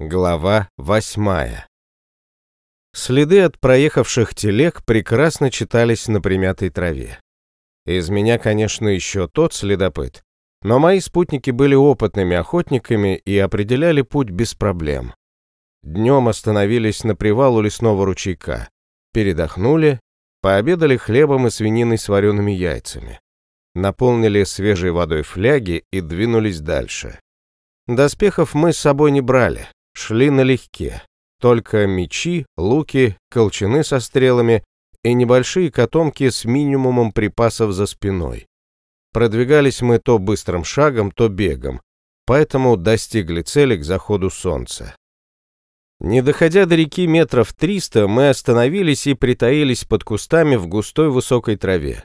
Глава восьмая Следы от проехавших телег прекрасно читались на примятой траве. Из меня, конечно, еще тот следопыт, но мои спутники были опытными охотниками и определяли путь без проблем. Днем остановились на привал у лесного ручейка, передохнули, пообедали хлебом и свининой с вареными яйцами, наполнили свежей водой фляги и двинулись дальше. Доспехов мы с собой не брали, шли налегке. Только мечи, луки, колчаны со стрелами и небольшие котомки с минимумом припасов за спиной. Продвигались мы то быстрым шагом, то бегом, поэтому достигли цели к заходу солнца. Не доходя до реки метров триста, мы остановились и притаились под кустами в густой высокой траве.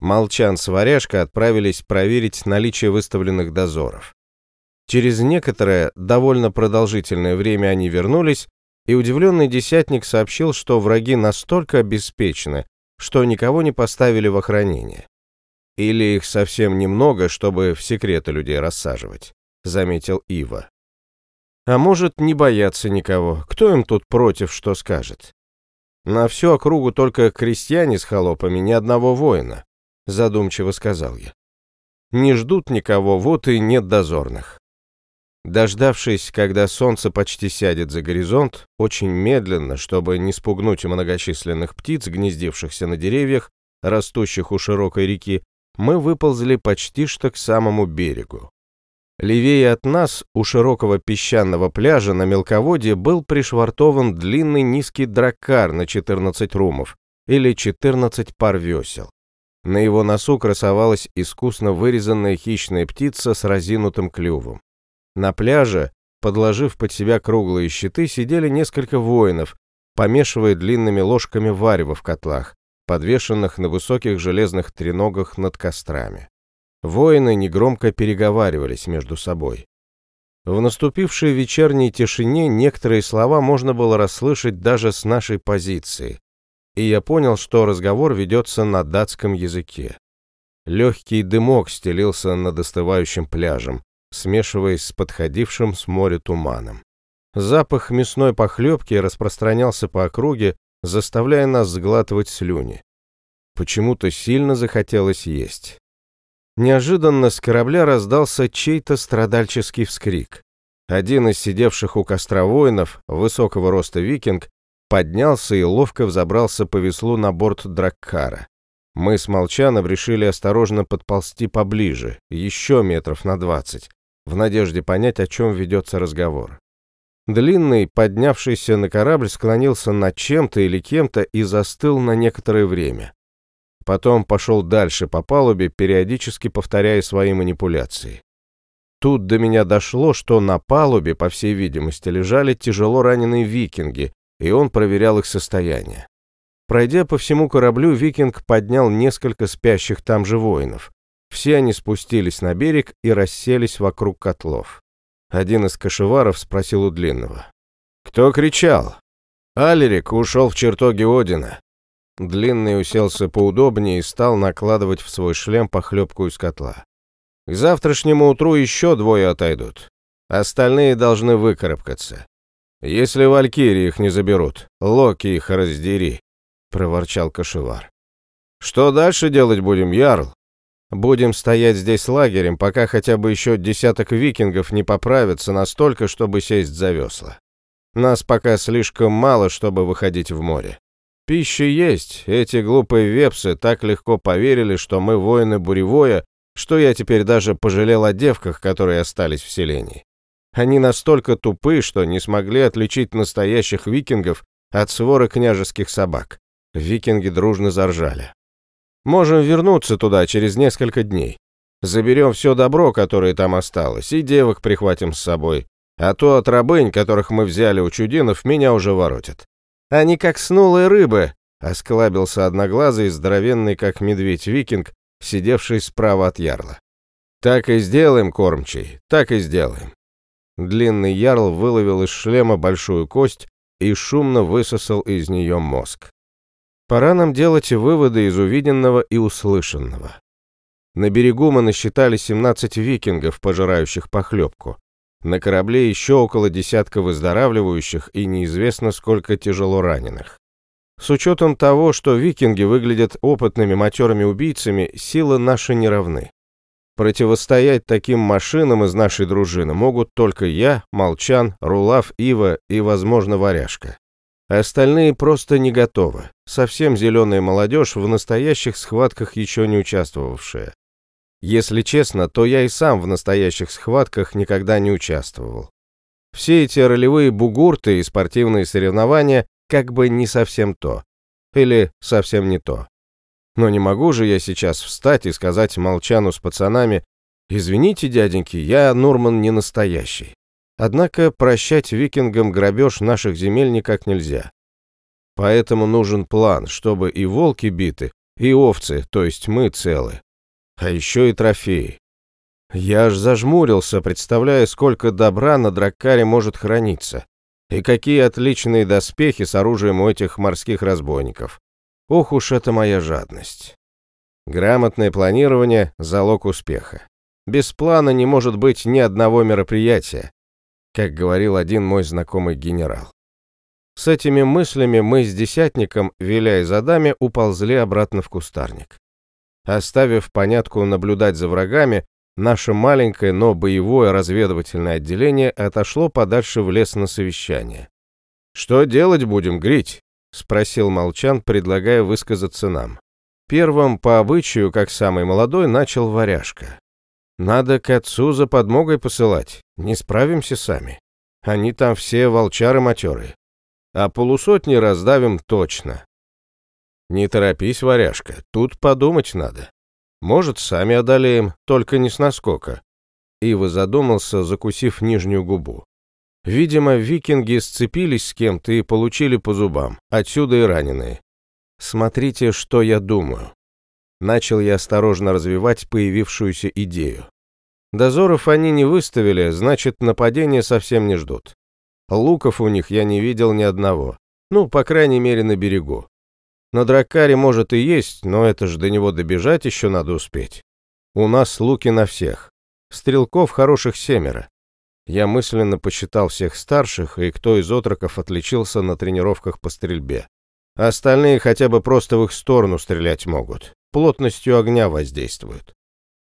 Молчан с Варяжка отправились проверить наличие выставленных дозоров. Через некоторое, довольно продолжительное время они вернулись, и удивленный десятник сообщил, что враги настолько обеспечены, что никого не поставили в охранение. Или их совсем немного, чтобы в секреты людей рассаживать, заметил Ива. А может, не бояться никого, кто им тут против, что скажет? На всю округу только крестьяне с холопами, ни одного воина, задумчиво сказал я. Не ждут никого, вот и нет дозорных. Дождавшись, когда солнце почти сядет за горизонт, очень медленно, чтобы не спугнуть многочисленных птиц, гнездившихся на деревьях, растущих у широкой реки, мы выползли почти что к самому берегу. Левее от нас, у широкого песчаного пляжа на мелководье, был пришвартован длинный низкий драккар на 14 румов, или 14 пар весел. На его носу красовалась искусно вырезанная хищная птица с разинутым клювом. На пляже, подложив под себя круглые щиты, сидели несколько воинов, помешивая длинными ложками варево в котлах, подвешенных на высоких железных треногах над кострами. Воины негромко переговаривались между собой. В наступившей вечерней тишине некоторые слова можно было расслышать даже с нашей позиции, и я понял, что разговор ведется на датском языке. Легкий дымок стелился над остывающим пляжем, смешиваясь с подходившим с моря туманом. Запах мясной похлебки распространялся по округе, заставляя нас сглатывать слюни. Почему-то сильно захотелось есть. Неожиданно с корабля раздался чей-то страдальческий вскрик. Один из сидевших у костра воинов, высокого роста викинг, поднялся и ловко взобрался по веслу на борт Драккара. Мы с Молчаном решили осторожно подползти поближе, еще метров на двадцать, в надежде понять, о чем ведется разговор. Длинный, поднявшийся на корабль, склонился над чем-то или кем-то и застыл на некоторое время. Потом пошел дальше по палубе, периодически повторяя свои манипуляции. Тут до меня дошло, что на палубе, по всей видимости, лежали тяжело раненые викинги, и он проверял их состояние. Пройдя по всему кораблю, викинг поднял несколько спящих там же воинов. Все они спустились на берег и расселись вокруг котлов. Один из кошеваров спросил у Длинного. «Кто кричал?» «Алерик ушел в чертоги Одина». Длинный уселся поудобнее и стал накладывать в свой шлем похлебку из котла. «К завтрашнему утру еще двое отойдут. Остальные должны выкарабкаться. Если валькирии их не заберут, Локи их раздери», — проворчал кошевар. «Что дальше делать будем, Ярл?» Будем стоять здесь лагерем, пока хотя бы еще десяток викингов не поправятся настолько, чтобы сесть за весла. Нас пока слишком мало, чтобы выходить в море. Пища есть, эти глупые вепсы так легко поверили, что мы воины буревое, что я теперь даже пожалел о девках, которые остались в селении. Они настолько тупы, что не смогли отличить настоящих викингов от своры княжеских собак. Викинги дружно заржали. Можем вернуться туда через несколько дней. Заберем все добро, которое там осталось, и девок прихватим с собой. А то от рабынь, которых мы взяли у чудинов, меня уже воротят. Они как снулые рыбы, — осклабился одноглазый, здоровенный, как медведь-викинг, сидевший справа от ярла. «Так и сделаем, кормчий, так и сделаем». Длинный ярл выловил из шлема большую кость и шумно высосал из нее мозг. Пора нам делать выводы из увиденного и услышанного. На берегу мы насчитали 17 викингов, пожирающих похлебку. На корабле еще около десятка выздоравливающих и неизвестно сколько тяжело раненых. С учетом того, что викинги выглядят опытными матерыми убийцами, силы наши не равны. Противостоять таким машинам из нашей дружины могут только я, Молчан, Рулав, Ива и, возможно, Варяжка. Остальные просто не готовы. Совсем зеленая молодежь, в настоящих схватках еще не участвовавшая. Если честно, то я и сам в настоящих схватках никогда не участвовал. Все эти ролевые бугурты и спортивные соревнования как бы не совсем то. Или совсем не то. Но не могу же я сейчас встать и сказать Молчану с пацанами, «Извините, дяденьки, я, Нурман, не настоящий». Однако прощать викингам грабеж наших земель никак нельзя. Поэтому нужен план, чтобы и волки биты, и овцы, то есть мы целы. А еще и трофеи. Я аж зажмурился, представляя, сколько добра на Драккаре может храниться. И какие отличные доспехи с оружием у этих морских разбойников. Ох уж это моя жадность. Грамотное планирование – залог успеха. Без плана не может быть ни одного мероприятия, как говорил один мой знакомый генерал. С этими мыслями мы с десятником, виляя задами, уползли обратно в кустарник. Оставив понятку наблюдать за врагами, наше маленькое, но боевое разведывательное отделение отошло подальше в лес на совещание. «Что делать будем, Грить?» — спросил Молчан, предлагая высказаться нам. Первым, по обычаю, как самый молодой, начал варяжка. «Надо к отцу за подмогой посылать, не справимся сами. Они там все волчары матерые. А полусотни раздавим точно». «Не торопись, варяжка, тут подумать надо. Может, сами одолеем, только не с наскока». Ива задумался, закусив нижнюю губу. Видимо, викинги сцепились с кем-то и получили по зубам, отсюда и раненые. Смотрите, что я думаю. Начал я осторожно развивать появившуюся идею. Дозоров они не выставили, значит, нападения совсем не ждут. Луков у них я не видел ни одного. Ну, по крайней мере, на берегу. На Драккаре, может, и есть, но это же до него добежать еще надо успеть. У нас луки на всех. Стрелков хороших семеро. Я мысленно посчитал всех старших и кто из отроков отличился на тренировках по стрельбе. Остальные хотя бы просто в их сторону стрелять могут. Плотностью огня воздействуют.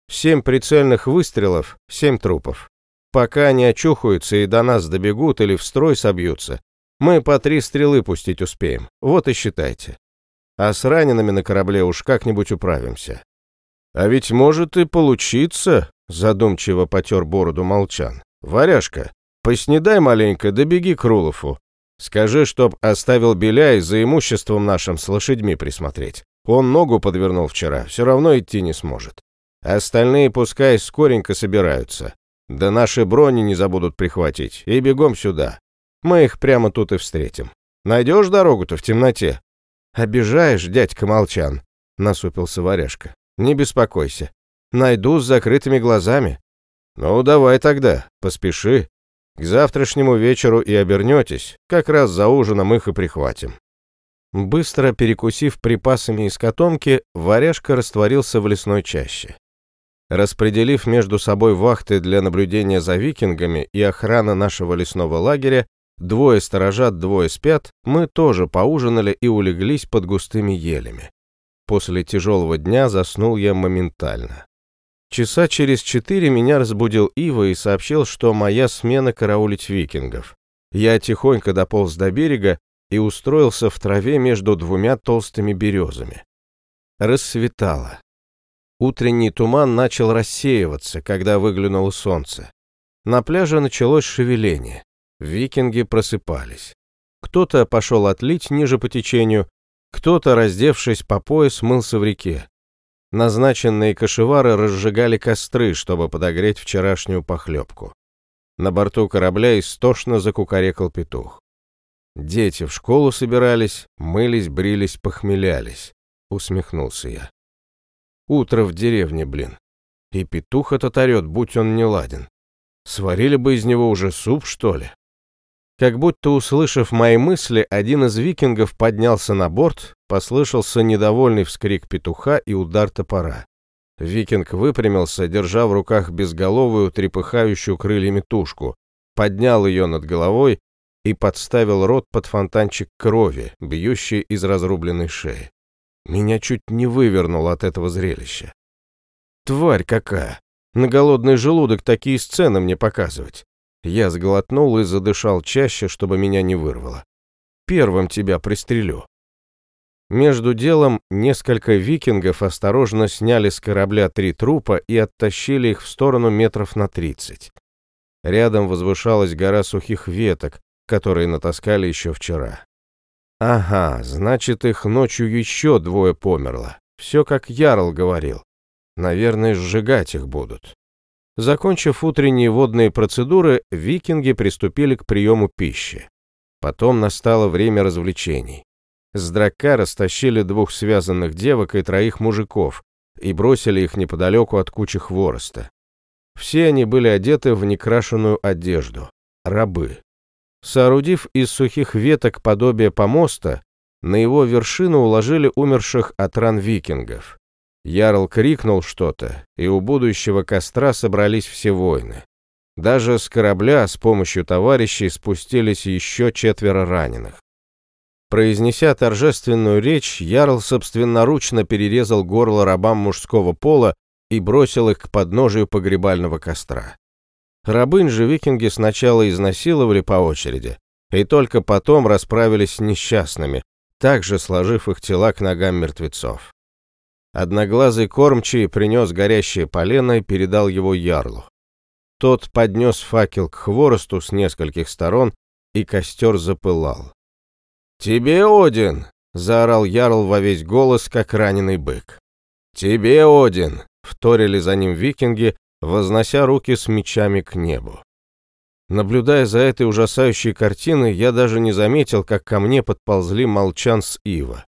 Семь прицельных выстрелов, семь трупов. Пока они очухаются и до нас добегут или в строй собьются, мы по три стрелы пустить успеем. Вот и считайте. А с ранеными на корабле уж как-нибудь управимся. А ведь может и получиться, задумчиво потер бороду молчан. «Варяжка, поснедай маленько, да беги к Рулову. Скажи, чтоб оставил Беляй за имуществом нашим с лошадьми присмотреть. Он ногу подвернул вчера, все равно идти не сможет. Остальные пускай скоренько собираются. Да наши брони не забудут прихватить. И бегом сюда. Мы их прямо тут и встретим. Найдешь дорогу-то в темноте?» «Обижаешь, дядька Молчан», — насупился Варяжка. «Не беспокойся. Найду с закрытыми глазами. «Ну, давай тогда, поспеши. К завтрашнему вечеру и обернетесь, как раз за ужином их и прихватим». Быстро перекусив припасами из котомки, варяжка растворился в лесной чаще. Распределив между собой вахты для наблюдения за викингами и охраны нашего лесного лагеря, двое сторожат, двое спят, мы тоже поужинали и улеглись под густыми елями. После тяжелого дня заснул я моментально. Часа через четыре меня разбудил Ива и сообщил, что моя смена караулить викингов. Я тихонько дополз до берега и устроился в траве между двумя толстыми березами. Рассветало. Утренний туман начал рассеиваться, когда выглянуло солнце. На пляже началось шевеление. Викинги просыпались. Кто-то пошел отлить ниже по течению, кто-то, раздевшись по пояс, мылся в реке. Назначенные кошевары разжигали костры, чтобы подогреть вчерашнюю похлебку. На борту корабля истошно закукарекал петух. Дети в школу собирались, мылись, брились, похмелялись. Усмехнулся я. Утро в деревне, блин. И петух этот орет, будь он не ладен. Сварили бы из него уже суп, что ли? Как будто услышав мои мысли, один из викингов поднялся на борт, послышался недовольный вскрик петуха и удар топора. Викинг выпрямился, держа в руках безголовую, трепыхающую крыльями тушку, поднял ее над головой и подставил рот под фонтанчик крови, бьющий из разрубленной шеи. Меня чуть не вывернул от этого зрелища. Тварь какая! На голодный желудок такие сцены мне показывать. Я сглотнул и задышал чаще, чтобы меня не вырвало. Первым тебя пристрелю. Между делом несколько викингов осторожно сняли с корабля три трупа и оттащили их в сторону метров на тридцать. Рядом возвышалась гора сухих веток, которые натаскали еще вчера. Ага, значит, их ночью еще двое померло. Все как Ярл говорил. Наверное, сжигать их будут. Закончив утренние водные процедуры, викинги приступили к приему пищи. Потом настало время развлечений. С драка растащили двух связанных девок и троих мужиков и бросили их неподалеку от кучи хвороста. Все они были одеты в некрашенную одежду, рабы. Соорудив из сухих веток подобие помоста, на его вершину уложили умерших от ран викингов. Ярл крикнул что-то, и у будущего костра собрались все воины. Даже с корабля с помощью товарищей спустились еще четверо раненых. Произнеся торжественную речь, Ярл собственноручно перерезал горло рабам мужского пола и бросил их к подножию погребального костра. Рабынь же викинги сначала изнасиловали по очереди, и только потом расправились с несчастными, также сложив их тела к ногам мертвецов. Одноглазый кормчий принес горящее полено и передал его ярлу. Тот поднес факел к хворосту с нескольких сторон, и костер запылал. «Тебе, Один!» — заорал Ярл во весь голос, как раненый бык. «Тебе, Один!» — вторили за ним викинги, вознося руки с мечами к небу. Наблюдая за этой ужасающей картиной, я даже не заметил, как ко мне подползли молчан с Ива.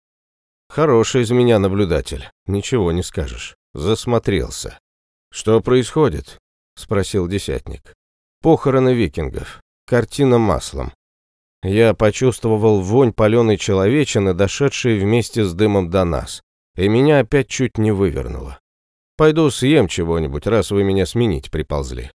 Хороший из меня наблюдатель, ничего не скажешь. Засмотрелся. «Что происходит?» — спросил десятник. «Похороны викингов. Картина маслом. Я почувствовал вонь паленой человечины, дошедшей вместе с дымом до нас, и меня опять чуть не вывернуло. Пойду съем чего-нибудь, раз вы меня сменить приползли.